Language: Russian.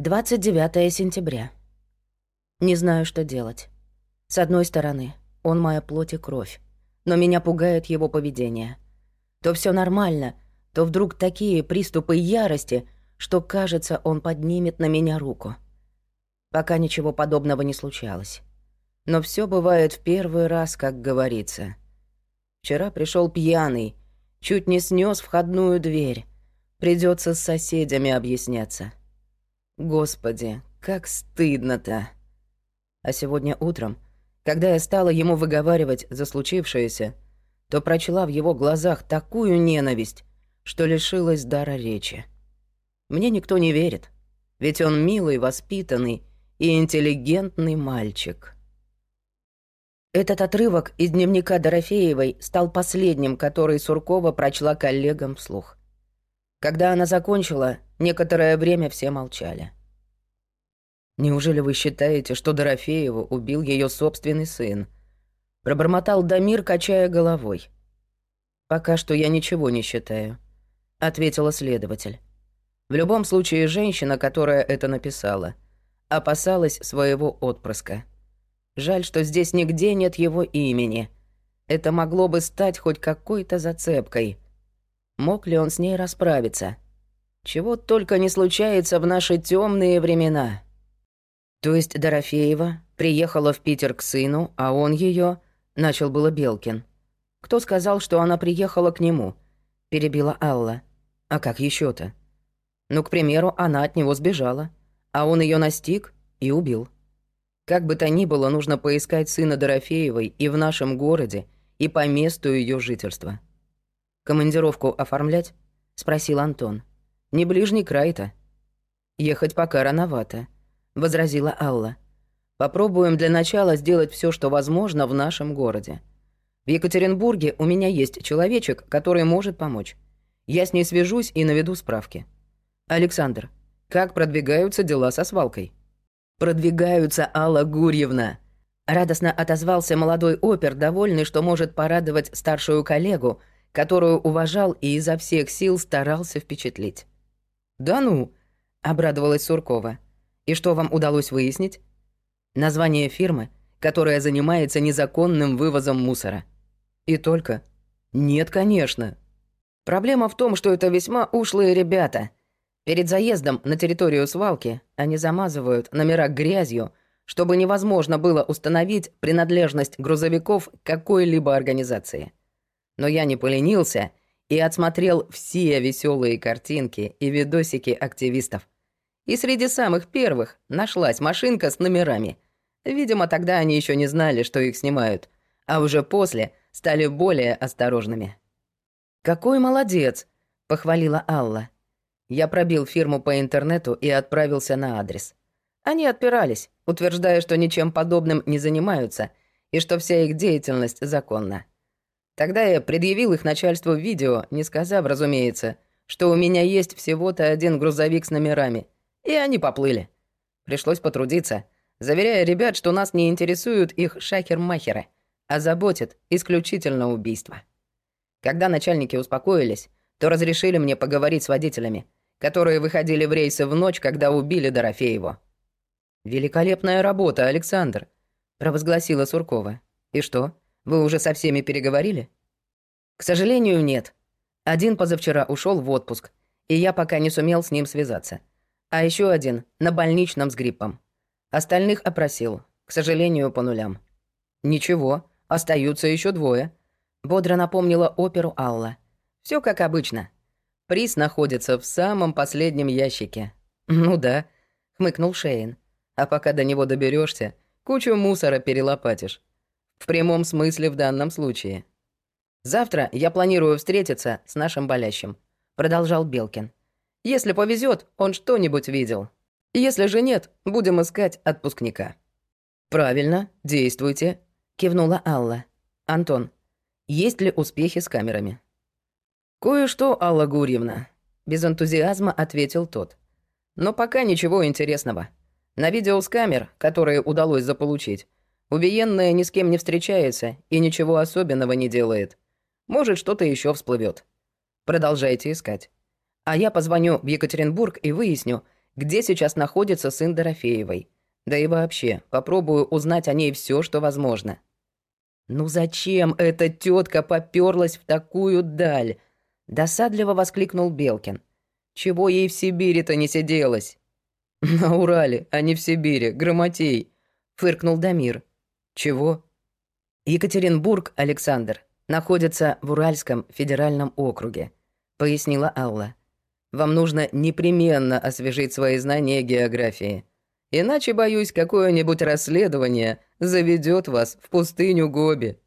29 сентября. Не знаю, что делать. С одной стороны, он моя плоть и кровь, но меня пугает его поведение. То все нормально, то вдруг такие приступы ярости, что, кажется, он поднимет на меня руку. Пока ничего подобного не случалось. Но все бывает в первый раз, как говорится. Вчера пришел пьяный, чуть не снес входную дверь. Придется с соседями объясняться. Господи, как стыдно-то. А сегодня утром, когда я стала ему выговаривать за случившееся, то прочла в его глазах такую ненависть, что лишилась дара речи. Мне никто не верит, ведь он милый, воспитанный и интеллигентный мальчик. Этот отрывок из дневника Дорофеевой стал последним, который Суркова прочла коллегам вслух. Когда она закончила, некоторое время все молчали. «Неужели вы считаете, что Дорофееву убил ее собственный сын?» Пробормотал Дамир, качая головой. «Пока что я ничего не считаю», — ответила следователь. «В любом случае, женщина, которая это написала, опасалась своего отпрыска. Жаль, что здесь нигде нет его имени. Это могло бы стать хоть какой-то зацепкой». Мог ли он с ней расправиться? Чего только не случается в наши темные времена. То есть Дорофеева приехала в Питер к сыну, а он ее начал было Белкин. Кто сказал, что она приехала к нему? Перебила Алла. А как еще то Ну, к примеру, она от него сбежала, а он ее настиг и убил. Как бы то ни было, нужно поискать сына Дорофеевой и в нашем городе, и по месту ее жительства. «Командировку оформлять?» — спросил Антон. «Не ближний край-то». «Ехать пока рановато», — возразила Алла. «Попробуем для начала сделать все, что возможно в нашем городе. В Екатеринбурге у меня есть человечек, который может помочь. Я с ней свяжусь и наведу справки. Александр, как продвигаются дела со свалкой?» «Продвигаются, Алла Гурьевна!» Радостно отозвался молодой опер, довольный, что может порадовать старшую коллегу, которую уважал и изо всех сил старался впечатлить. «Да ну!» — обрадовалась Суркова. «И что вам удалось выяснить?» «Название фирмы, которая занимается незаконным вывозом мусора». «И только?» «Нет, конечно. Проблема в том, что это весьма ушлые ребята. Перед заездом на территорию свалки они замазывают номера грязью, чтобы невозможно было установить принадлежность грузовиков какой-либо организации но я не поленился и отсмотрел все веселые картинки и видосики активистов. И среди самых первых нашлась машинка с номерами. Видимо, тогда они еще не знали, что их снимают, а уже после стали более осторожными. «Какой молодец!» — похвалила Алла. Я пробил фирму по интернету и отправился на адрес. Они отпирались, утверждая, что ничем подобным не занимаются и что вся их деятельность законна. Тогда я предъявил их начальству видео, не сказав, разумеется, что у меня есть всего-то один грузовик с номерами. И они поплыли. Пришлось потрудиться, заверяя ребят, что нас не интересуют их шахер-махеры, а заботит исключительно убийство. Когда начальники успокоились, то разрешили мне поговорить с водителями, которые выходили в рейсы в ночь, когда убили Дорофееву. «Великолепная работа, Александр», — провозгласила Суркова. «И что?» Вы уже со всеми переговорили? К сожалению, нет. Один позавчера ушел в отпуск, и я пока не сумел с ним связаться. А еще один на больничном с гриппом. Остальных опросил, к сожалению, по нулям. Ничего, остаются еще двое. Бодро напомнила оперу Алла. Все как обычно. Приз находится в самом последнем ящике. Ну да, хмыкнул Шейн. А пока до него доберешься, кучу мусора перелопатишь. В прямом смысле в данном случае. Завтра я планирую встретиться с нашим болящим, продолжал Белкин. Если повезет, он что-нибудь видел. Если же нет, будем искать отпускника. Правильно, действуйте, кивнула Алла. Антон, есть ли успехи с камерами? Кое-что, Алла Гурьевна, без энтузиазма ответил тот. Но пока ничего интересного. На видео с камер, которые удалось заполучить, Убиенная ни с кем не встречается и ничего особенного не делает. Может, что-то еще всплывет. Продолжайте искать. А я позвоню в Екатеринбург и выясню, где сейчас находится сын Дорофеевой. Да и вообще, попробую узнать о ней все, что возможно. Ну зачем эта тетка поперлась в такую даль? Досадливо воскликнул Белкин. Чего ей в Сибири-то не сиделось? На Урале, а не в Сибири, грамотей, фыркнул Дамир. Чего? Екатеринбург, Александр, находится в Уральском федеральном округе, пояснила Алла. Вам нужно непременно освежить свои знания географии. Иначе, боюсь, какое-нибудь расследование заведет вас в пустыню Гоби.